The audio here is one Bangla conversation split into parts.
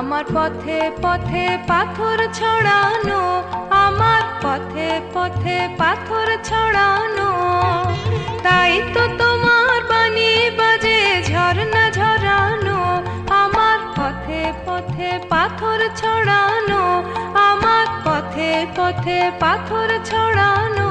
আমার পথে পথে পাথর ছড়ানো, আমার পথে পথে পাথর ছড়ানো। তাই তো তোমার বাণী বাজে, ঝর্ণা ঝরানো। আমার পথে পথে পাথর ছড়ানো, আমার পথে পথে পাথর ছড়ানো।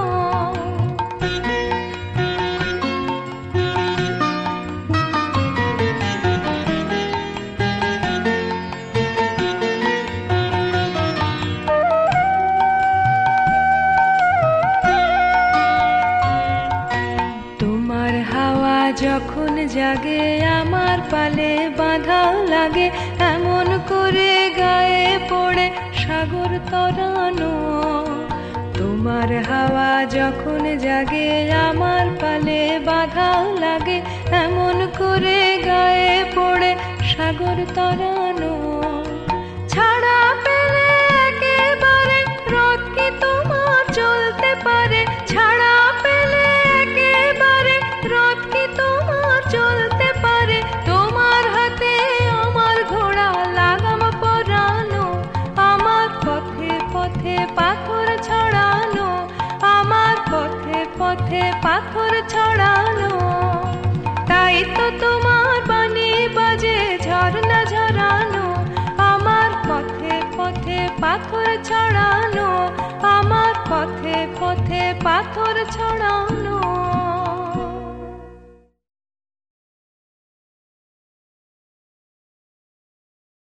যখন জাগে, আমার পালে বাঁধা লাগে, এমন করে গায়ে পড়ে সাগর তরানো। তোমার হাওয়া যখন জাগে, আমার পালে বাঁধা লাগে, এমন করে গায়ে পড়ে সাগর তরানো। পাথর ছড়ানো। তাই তো তোমার বাণী বাজে, ঝর্ণা ঝরানো। আমার পথে পথে পাথর ছড়ানো। আমার পথে পথে পাথর ছড়ানো।